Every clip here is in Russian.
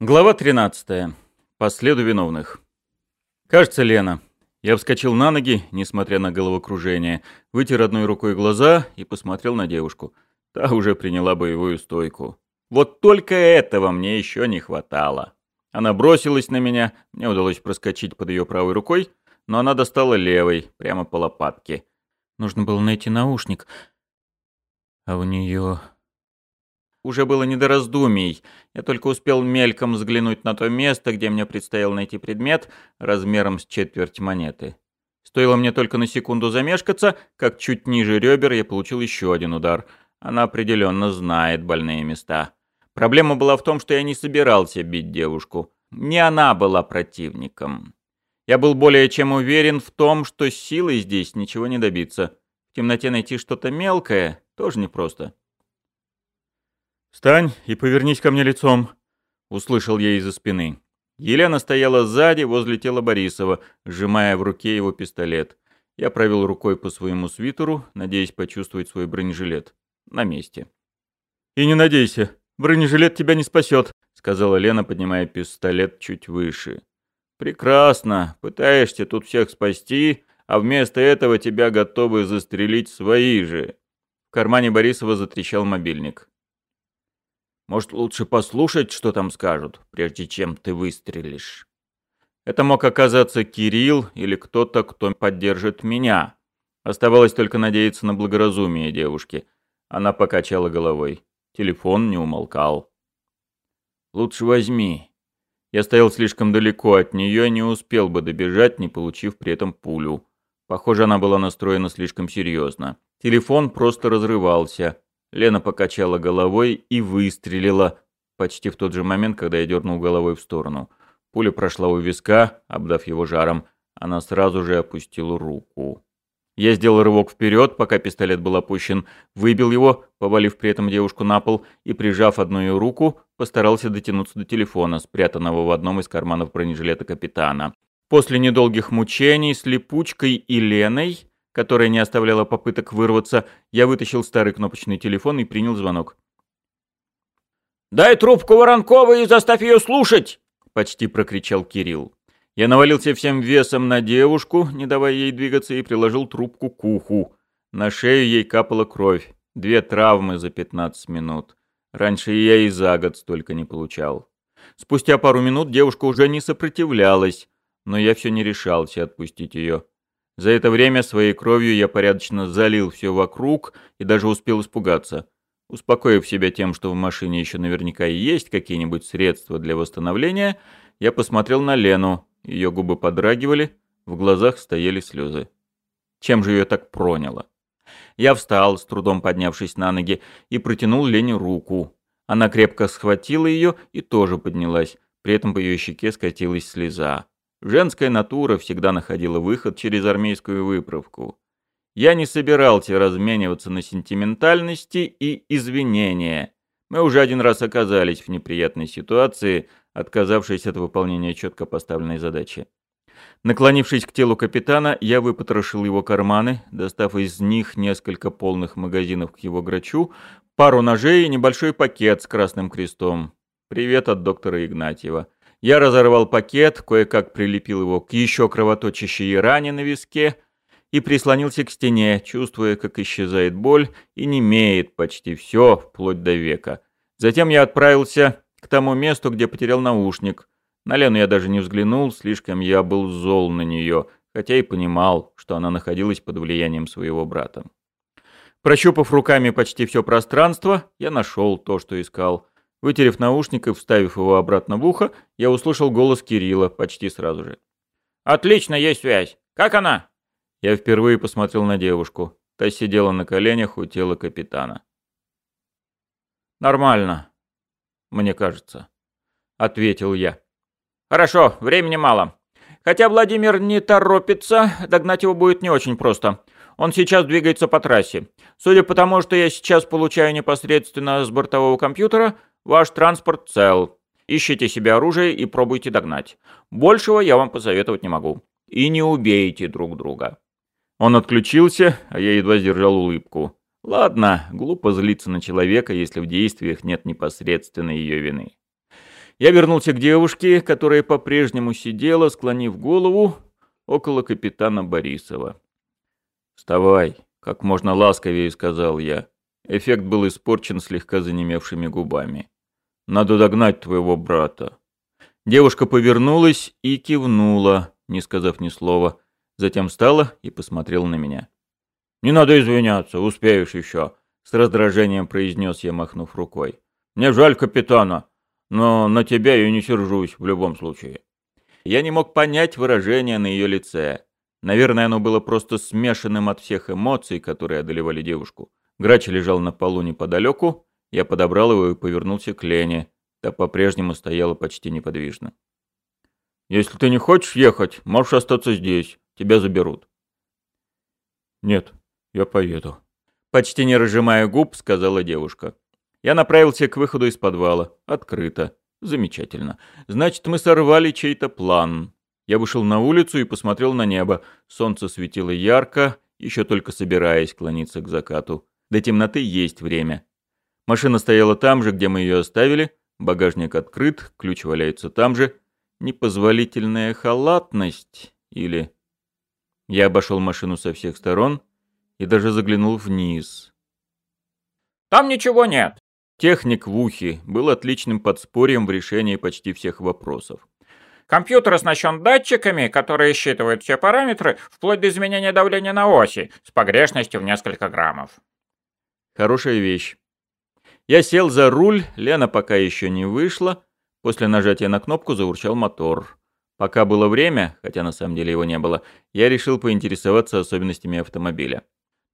Глава 13. По следу виновных. Кажется, Лена. Я вскочил на ноги, несмотря на головокружение, вытер одной рукой глаза и посмотрел на девушку. Та уже приняла боевую стойку. Вот только этого мне еще не хватало. Она бросилась на меня, мне удалось проскочить под ее правой рукой, но она достала левой, прямо по лопатке. Нужно было найти наушник. А у нее уже было не до раздумий. Я только успел мельком взглянуть на то место, где мне предстояло найти предмет размером с четверть монеты. Стоило мне только на секунду замешкаться, как чуть ниже ребер я получил еще один удар. Она определенно знает больные места. Проблема была в том, что я не собирался бить девушку. Не она была противником. Я был более чем уверен в том, что силой здесь ничего не добиться. В темноте найти что-то мелкое тоже непросто. «Встань и повернись ко мне лицом», — услышал я из-за спины. Елена стояла сзади, возле тела Борисова, сжимая в руке его пистолет. Я провел рукой по своему свитеру, надеясь почувствовать свой бронежилет. На месте. «И не надейся, бронежилет тебя не спасет», — сказала Лена, поднимая пистолет чуть выше. «Прекрасно. Пытаешься тут всех спасти, а вместо этого тебя готовы застрелить свои же». В кармане Борисова затрещал мобильник. Может, лучше послушать, что там скажут, прежде чем ты выстрелишь. Это мог оказаться Кирилл или кто-то, кто поддержит меня. Оставалось только надеяться на благоразумие девушки. Она покачала головой. Телефон не умолкал. «Лучше возьми». Я стоял слишком далеко от нее и не успел бы добежать, не получив при этом пулю. Похоже, она была настроена слишком серьезно. Телефон просто разрывался. Лена покачала головой и выстрелила, почти в тот же момент, когда я дернул головой в сторону. Пуля прошла у виска, обдав его жаром. Она сразу же опустила руку. Я сделал рывок вперед, пока пистолет был опущен, выбил его, повалив при этом девушку на пол, и, прижав одну ее руку, постарался дотянуться до телефона, спрятанного в одном из карманов бронежилета капитана. После недолгих мучений с липучкой и Леной которая не оставляла попыток вырваться, я вытащил старый кнопочный телефон и принял звонок. «Дай трубку Воронковой и заставь ее слушать!» — почти прокричал Кирилл. Я навалился всем весом на девушку, не давая ей двигаться, и приложил трубку к уху. На шею ей капала кровь. Две травмы за 15 минут. Раньше я и за год столько не получал. Спустя пару минут девушка уже не сопротивлялась, но я все не решался отпустить ее. За это время своей кровью я порядочно залил все вокруг и даже успел испугаться. Успокоив себя тем, что в машине еще наверняка и есть какие-нибудь средства для восстановления, я посмотрел на Лену. Ее губы подрагивали, в глазах стояли слезы. Чем же ее так проняло? Я встал, с трудом поднявшись на ноги, и протянул Лене руку. Она крепко схватила ее и тоже поднялась, при этом по ее щеке скатилась слеза. Женская натура всегда находила выход через армейскую выправку. Я не собирался размениваться на сентиментальности и извинения. Мы уже один раз оказались в неприятной ситуации, отказавшись от выполнения четко поставленной задачи. Наклонившись к телу капитана, я выпотрошил его карманы, достав из них несколько полных магазинов к его грачу, пару ножей и небольшой пакет с красным крестом. Привет от доктора Игнатьева. Я разорвал пакет, кое-как прилепил его к еще кровоточащей ране на виске и прислонился к стене, чувствуя, как исчезает боль и не имеет почти все, вплоть до века. Затем я отправился к тому месту, где потерял наушник. На Лену я даже не взглянул, слишком я был зол на нее, хотя и понимал, что она находилась под влиянием своего брата. Прощупав руками почти все пространство, я нашел то, что искал. Вытерев наушник и вставив его обратно в ухо, я услышал голос Кирилла почти сразу же. «Отлично, есть связь. Как она?» Я впервые посмотрел на девушку. Та сидела на коленях у тела капитана. «Нормально, мне кажется», — ответил я. «Хорошо, времени мало. Хотя Владимир не торопится, догнать его будет не очень просто. Он сейчас двигается по трассе. Судя по тому, что я сейчас получаю непосредственно с бортового компьютера, Ваш транспорт цел. Ищите себе оружие и пробуйте догнать. Большего я вам посоветовать не могу. И не убейте друг друга». Он отключился, а я едва сдержал улыбку. Ладно, глупо злиться на человека, если в действиях нет непосредственной ее вины. Я вернулся к девушке, которая по-прежнему сидела, склонив голову около капитана Борисова. «Вставай», — как можно ласковее сказал я. Эффект был испорчен слегка занемевшими губами. «Надо догнать твоего брата». Девушка повернулась и кивнула, не сказав ни слова. Затем встала и посмотрела на меня. «Не надо извиняться, успеешь еще», — с раздражением произнес я, махнув рукой. «Мне жаль капитана, но на тебя я не сержусь в любом случае». Я не мог понять выражение на ее лице. Наверное, оно было просто смешанным от всех эмоций, которые одолевали девушку. Грач лежал на полу неподалеку, я подобрал его и повернулся к Лене. Та по-прежнему стояла почти неподвижно. «Если ты не хочешь ехать, можешь остаться здесь. Тебя заберут». «Нет, я поеду». Почти не разжимая губ, сказала девушка. Я направился к выходу из подвала. Открыто. Замечательно. Значит, мы сорвали чей-то план. Я вышел на улицу и посмотрел на небо. Солнце светило ярко, еще только собираясь клониться к закату. До темноты есть время. Машина стояла там же, где мы ее оставили. Багажник открыт, ключ валяется там же. Непозволительная халатность или... Я обошел машину со всех сторон и даже заглянул вниз. «Там ничего нет», Техник в ухе был отличным подспорьем в решении почти всех вопросов. Компьютер оснащен датчиками, которые считывают все параметры, вплоть до изменения давления на оси, с погрешностью в несколько граммов. Хорошая вещь. Я сел за руль, Лена пока еще не вышла. После нажатия на кнопку заурчал мотор. Пока было время, хотя на самом деле его не было, я решил поинтересоваться особенностями автомобиля.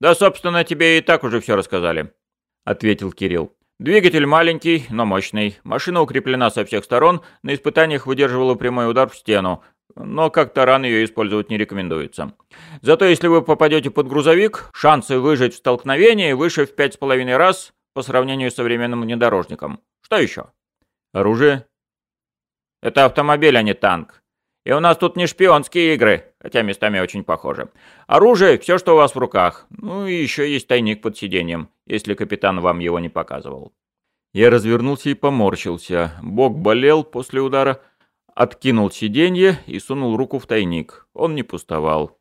«Да, собственно, тебе и так уже все рассказали», — ответил Кирилл. Двигатель маленький, но мощный. Машина укреплена со всех сторон, на испытаниях выдерживала прямой удар в стену, но как таран ее использовать не рекомендуется. Зато если вы попадете под грузовик, шансы выжить в столкновении выше в пять с половиной раз по сравнению с современным внедорожником. Что еще? Оружие? Это автомобиль, а не танк. И у нас тут не шпионские игры, хотя местами очень похожи. Оружие – все, что у вас в руках. Ну и еще есть тайник под сиденьем, если капитан вам его не показывал. Я развернулся и поморщился. Бок болел после удара, откинул сиденье и сунул руку в тайник. Он не пустовал.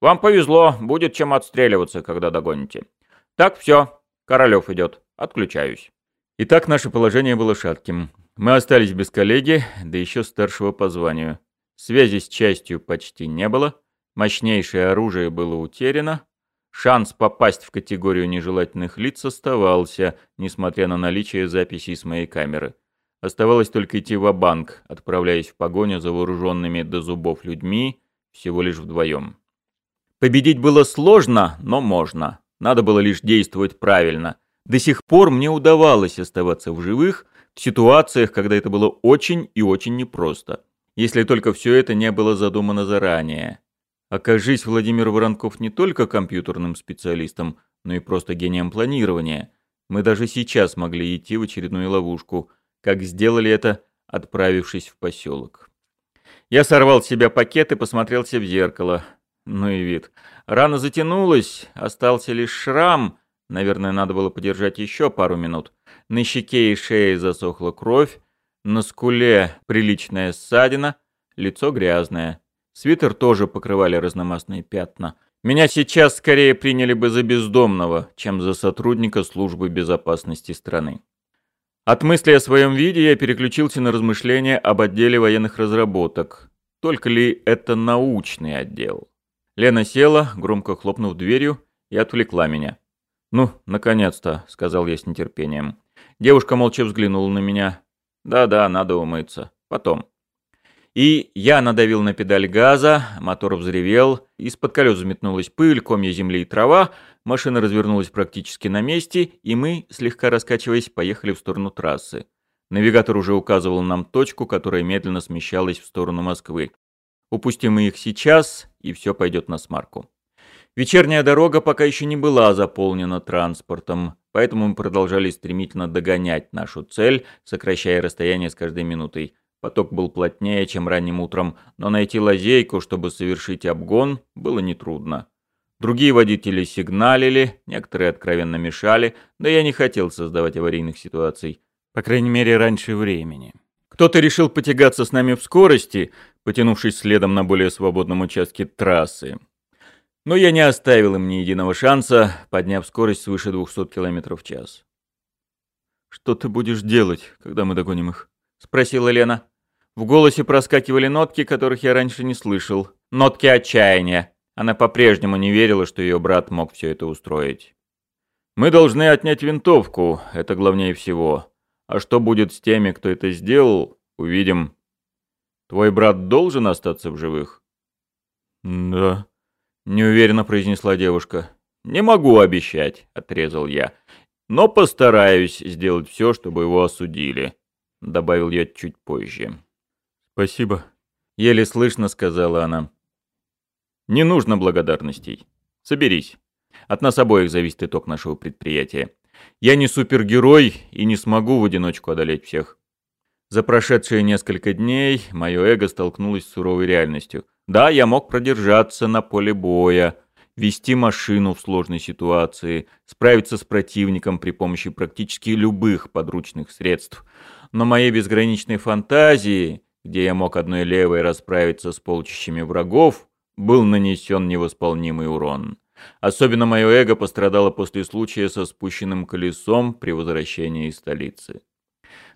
Вам повезло, будет чем отстреливаться, когда догоните. Так, все, Королев идет. Отключаюсь. Итак, наше положение было шатким. Мы остались без коллеги, да еще старшего по званию. Связи с частью почти не было, мощнейшее оружие было утеряно, шанс попасть в категорию нежелательных лиц оставался, несмотря на наличие записей с моей камеры. Оставалось только идти в банк отправляясь в погоню за вооруженными до зубов людьми, всего лишь вдвоем. Победить было сложно, но можно. Надо было лишь действовать правильно. До сих пор мне удавалось оставаться в живых в ситуациях, когда это было очень и очень непросто если только все это не было задумано заранее. Окажись Владимир Воронков не только компьютерным специалистом, но и просто гением планирования, мы даже сейчас могли идти в очередную ловушку, как сделали это, отправившись в поселок. Я сорвал с себя пакет и посмотрелся в зеркало. Ну и вид. Рана затянулась, остался лишь шрам. Наверное, надо было подержать еще пару минут. На щеке и шее засохла кровь, на скуле приличная ссадина, лицо грязное. Свитер тоже покрывали разномастные пятна. Меня сейчас скорее приняли бы за бездомного, чем за сотрудника службы безопасности страны. От мысли о своем виде я переключился на размышления об отделе военных разработок. Только ли это научный отдел? Лена села, громко хлопнув дверью, и отвлекла меня. «Ну, наконец-то», — сказал я с нетерпением. Девушка молча взглянула на меня. Да-да, надо умыться. Потом. И я надавил на педаль газа, мотор взревел, из-под колес взметнулась пыль, комья земли и трава, машина развернулась практически на месте, и мы, слегка раскачиваясь, поехали в сторону трассы. Навигатор уже указывал нам точку, которая медленно смещалась в сторону Москвы. Упустим мы их сейчас, и все пойдет на смарку. Вечерняя дорога пока еще не была заполнена транспортом. Поэтому мы продолжали стремительно догонять нашу цель, сокращая расстояние с каждой минутой. Поток был плотнее, чем ранним утром, но найти лазейку, чтобы совершить обгон, было нетрудно. Другие водители сигналили, некоторые откровенно мешали, но я не хотел создавать аварийных ситуаций. По крайней мере, раньше времени. Кто-то решил потягаться с нами в скорости, потянувшись следом на более свободном участке трассы. Но я не оставил им ни единого шанса, подняв скорость свыше 200 км в час. «Что ты будешь делать, когда мы догоним их?» — спросила Лена. В голосе проскакивали нотки, которых я раньше не слышал. Нотки отчаяния. Она по-прежнему не верила, что ее брат мог все это устроить. «Мы должны отнять винтовку, это главнее всего. А что будет с теми, кто это сделал, увидим. Твой брат должен остаться в живых?» «Да», — неуверенно произнесла девушка. «Не могу обещать», — отрезал я. «Но постараюсь сделать все, чтобы его осудили», — добавил я чуть позже. «Спасибо», — еле слышно сказала она. «Не нужно благодарностей. Соберись. От нас обоих зависит итог нашего предприятия. Я не супергерой и не смогу в одиночку одолеть всех. За прошедшие несколько дней мое эго столкнулось с суровой реальностью. Да, я мог продержаться на поле боя, вести машину в сложной ситуации, справиться с противником при помощи практически любых подручных средств. Но моей безграничной фантазии, где я мог одной левой расправиться с полчищами врагов, был нанесен невосполнимый урон. Особенно мое эго пострадало после случая со спущенным колесом при возвращении из столицы.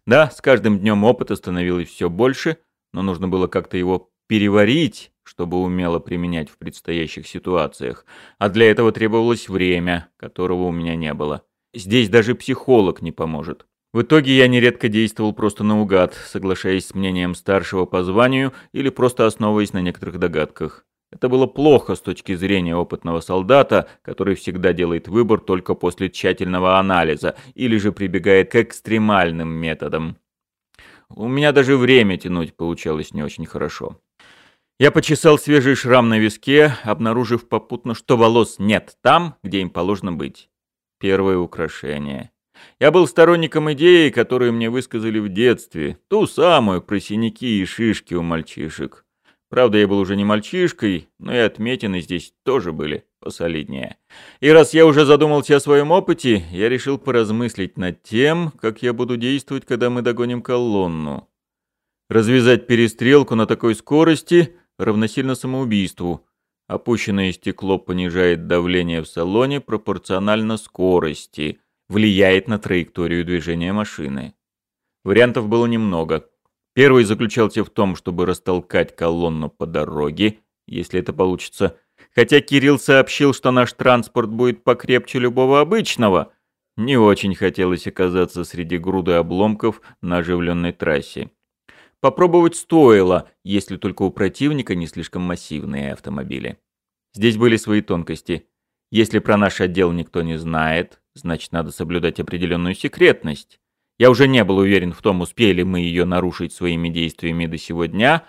Да, с каждым днем опыта становилось все больше, но нужно было как-то его переварить, чтобы умело применять в предстоящих ситуациях, а для этого требовалось время, которого у меня не было. Здесь даже психолог не поможет. В итоге я нередко действовал просто наугад, соглашаясь с мнением старшего по званию или просто основываясь на некоторых догадках. Это было плохо с точки зрения опытного солдата, который всегда делает выбор только после тщательного анализа или же прибегает к экстремальным методам. У меня даже время тянуть получалось не очень хорошо. Я почесал свежий шрам на виске, обнаружив попутно, что волос нет там, где им положено быть. Первое украшение. Я был сторонником идеи, которую мне высказали в детстве, ту самую про синяки и шишки у мальчишек. Правда, я был уже не мальчишкой, но и отметины здесь тоже были посолиднее. И раз я уже задумался о своем опыте, я решил поразмыслить над тем, как я буду действовать, когда мы догоним колонну. Развязать перестрелку на такой скорости равносильно самоубийству. Опущенное стекло понижает давление в салоне пропорционально скорости, влияет на траекторию движения машины. Вариантов было немного. Первый заключался в том, чтобы растолкать колонну по дороге, если это получится. Хотя Кирилл сообщил, что наш транспорт будет покрепче любого обычного, не очень хотелось оказаться среди груды обломков на оживленной трассе. Попробовать стоило, если только у противника не слишком массивные автомобили. Здесь были свои тонкости. Если про наш отдел никто не знает, значит надо соблюдать определенную секретность. Я уже не был уверен в том, успели мы ее нарушить своими действиями до сего дня.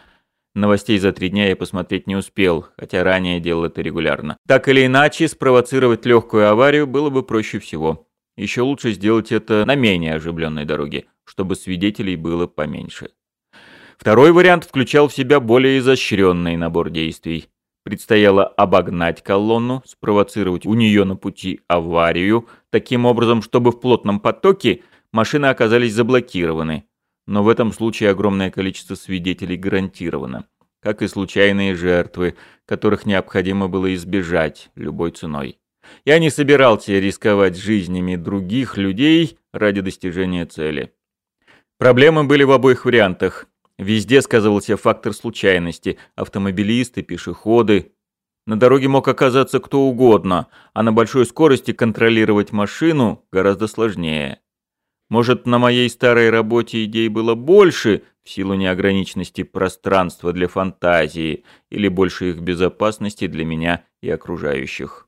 Новостей за три дня я посмотреть не успел, хотя ранее делал это регулярно. Так или иначе, спровоцировать легкую аварию было бы проще всего. Еще лучше сделать это на менее оживленной дороге, чтобы свидетелей было поменьше. Второй вариант включал в себя более изощренный набор действий. Предстояло обогнать колонну, спровоцировать у нее на пути аварию, таким образом, чтобы в плотном потоке машины оказались заблокированы, но в этом случае огромное количество свидетелей гарантировано, как и случайные жертвы, которых необходимо было избежать любой ценой. Я не собирался рисковать жизнями других людей ради достижения цели. Проблемы были в обоих вариантах. Везде сказывался фактор случайности, автомобилисты, пешеходы. На дороге мог оказаться кто угодно, а на большой скорости контролировать машину гораздо сложнее. Может, на моей старой работе идей было больше в силу неограниченности пространства для фантазии или больше их безопасности для меня и окружающих.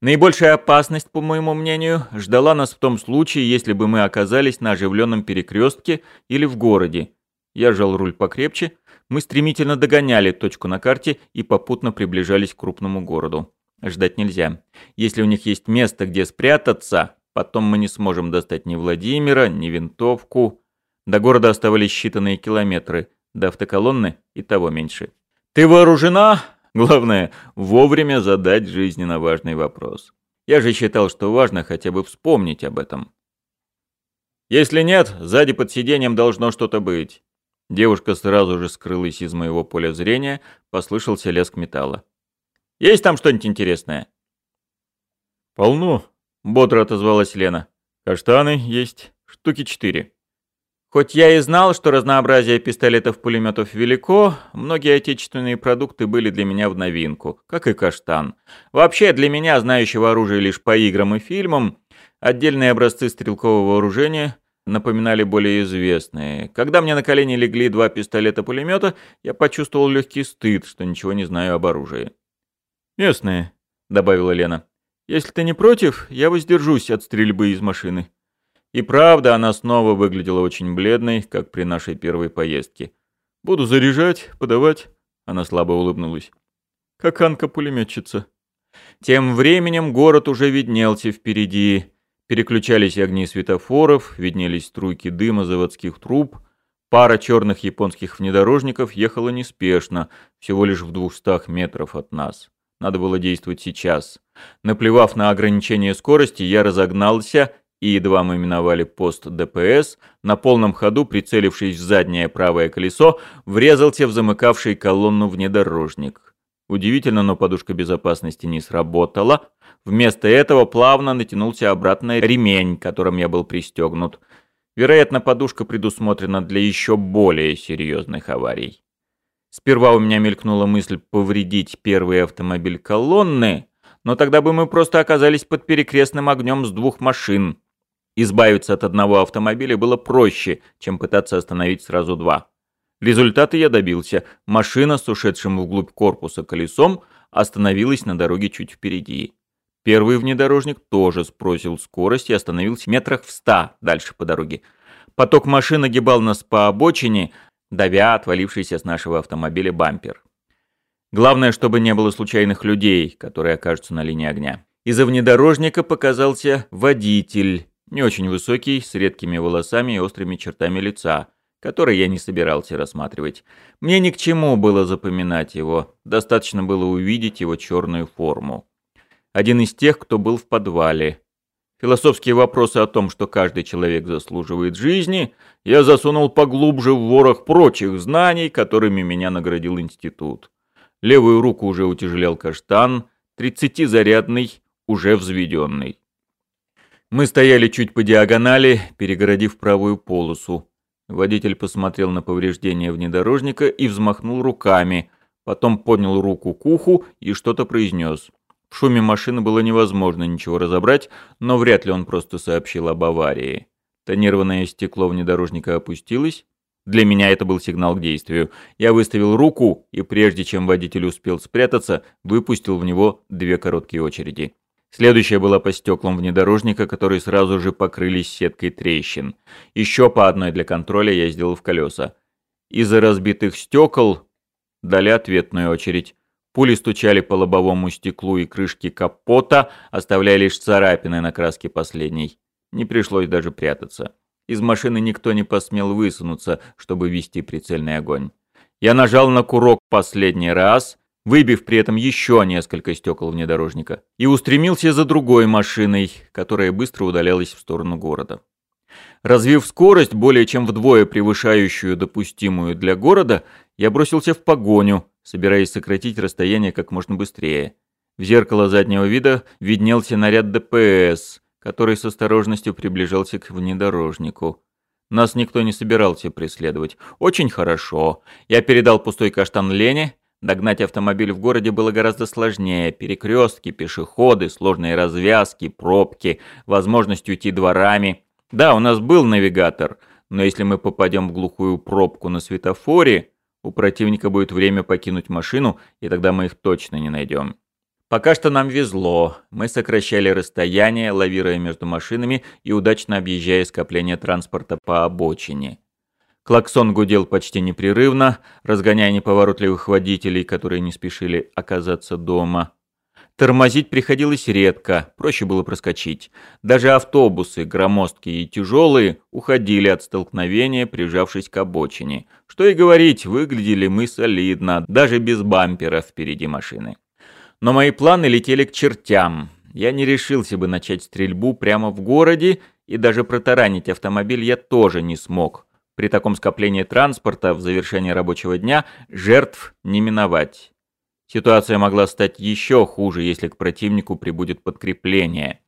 Наибольшая опасность, по моему мнению, ждала нас в том случае, если бы мы оказались на оживленном перекрестке или в городе. Я сжал руль покрепче, мы стремительно догоняли точку на карте и попутно приближались к крупному городу. Ждать нельзя. Если у них есть место, где спрятаться, Потом мы не сможем достать ни Владимира, ни винтовку. До города оставались считанные километры, до автоколонны и того меньше. «Ты вооружена?» Главное, вовремя задать жизненно важный вопрос. Я же считал, что важно хотя бы вспомнить об этом. Если нет, сзади под сиденьем должно что-то быть. Девушка сразу же скрылась из моего поля зрения, послышался лязг металла. «Есть там что-нибудь интересное?» «Полно», — бодро отозвалась Лена. «Каштаны есть, штуки четыре». Хоть я и знал, что разнообразие пистолетов-пулеметов велико, многие отечественные продукты были для меня в новинку, как и каштан. Вообще, для меня, знающего оружие лишь по играм и фильмам, отдельные образцы стрелкового вооружения напоминали более известные. Когда мне на колени легли два пистолета-пулемета, я почувствовал легкий стыд, что ничего не знаю об оружии. «Местные», — добавила Лена. «Если ты не против, я воздержусь от стрельбы из машины». И правда, она снова выглядела очень бледной, как при нашей первой поездке. «Буду заряжать, подавать», — она слабо улыбнулась. «Как Анка-пулеметчица». Тем временем город уже виднелся впереди. Переключались огни светофоров, виднелись струйки дыма заводских труб. Пара черных японских внедорожников ехала неспешно, всего лишь в двухстах метров от нас. Надо было действовать сейчас. Наплевав на ограничение скорости, я разогнался и едва мы миновали пост ДПС, на полном ходу, прицелившись в заднее правое колесо, врезался в замыкавший колонну внедорожник. Удивительно, но подушка безопасности не сработала. Вместо этого плавно натянулся обратно ремень, которым я был пристегнут. Вероятно, подушка предусмотрена для еще более серьезных аварий. Сперва у меня мелькнула мысль повредить первый автомобиль колонны, но тогда бы мы просто оказались под перекрестным огнем с двух машин. Избавиться от одного автомобиля было проще, чем пытаться остановить сразу два. Результаты я добился. Машина с ушедшим вглубь корпуса колесом остановилась на дороге чуть впереди. Первый внедорожник тоже сбросил скорость и остановился метрах в ста дальше по дороге. Поток машин огибал нас по обочине, давя отвалившийся с нашего автомобиля бампер. Главное, чтобы не было случайных людей, которые окажутся на линии огня. Из-за внедорожника показался водитель, не очень высокий, с редкими волосами и острыми чертами лица, который я не собирался рассматривать. Мне ни к чему было запоминать его, достаточно было увидеть его черную форму. Один из тех, кто был в подвале. Философские вопросы о том, что каждый человек заслуживает жизни, я засунул поглубже в ворох прочих знаний, которыми меня наградил институт. Левую руку уже утяжелял каштан, тридцатизарядный, уже взведенный. Мы стояли чуть по диагонали, перегородив правую полосу. Водитель посмотрел на повреждения внедорожника и взмахнул руками, потом поднял руку к уху и что-то произнес. В шуме машины было невозможно ничего разобрать, но вряд ли он просто сообщил об аварии. Тонированное стекло внедорожника опустилось. Для меня это был сигнал к действию. Я выставил руку и, прежде чем водитель успел спрятаться, выпустил в него две короткие очереди. Следующая была по стеклам внедорожника, которые сразу же покрылись сеткой трещин. Еще по одной для контроля я сделал в колеса. Из-за разбитых стекол дали ответную очередь. Пули стучали по лобовому стеклу и крышке капота, оставляя лишь царапины на краске последней. Не пришлось даже прятаться. Из машины никто не посмел высунуться, чтобы вести прицельный огонь. Я нажал на курок последний раз — выбив при этом еще несколько стекол внедорожника, и устремился за другой машиной, которая быстро удалялась в сторону города. Развив скорость, более чем вдвое превышающую допустимую для города, я бросился в погоню, собираясь сократить расстояние как можно быстрее. В зеркало заднего вида виднелся наряд ДПС, который с осторожностью приближался к внедорожнику. Нас никто не собирался преследовать. Очень хорошо. Я передал пустой каштан Лене, Догнать автомобиль в городе было гораздо сложнее. Перекрестки, пешеходы, сложные развязки, пробки, возможность уйти дворами. Да, у нас был навигатор, но если мы попадем в глухую пробку на светофоре, у противника будет время покинуть машину, и тогда мы их точно не найдем. Пока что нам везло. Мы сокращали расстояние, лавируя между машинами и удачно объезжая скопление транспорта по обочине. Клаксон гудел почти непрерывно, разгоняя неповоротливых водителей, которые не спешили оказаться дома. Тормозить приходилось редко, проще было проскочить. Даже автобусы, громоздкие и тяжелые, уходили от столкновения, прижавшись к обочине. Что и говорить, выглядели мы солидно, даже без бампера впереди машины. Но мои планы летели к чертям. Я не решился бы начать стрельбу прямо в городе, и даже протаранить автомобиль я тоже не смог. При таком скоплении транспорта в завершении рабочего дня жертв не миновать. Ситуация могла стать еще хуже, если к противнику прибудет подкрепление.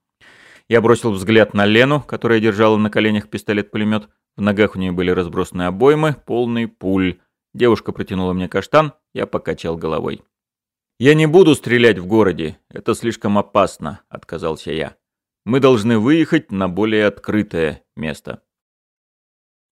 Я бросил взгляд на Лену, которая держала на коленях пистолет-пулемет. В ногах у нее были разбросаны обоймы, полный пуль. Девушка протянула мне каштан, я покачал головой. «Я не буду стрелять в городе, это слишком опасно», — отказался я. «Мы должны выехать на более открытое место».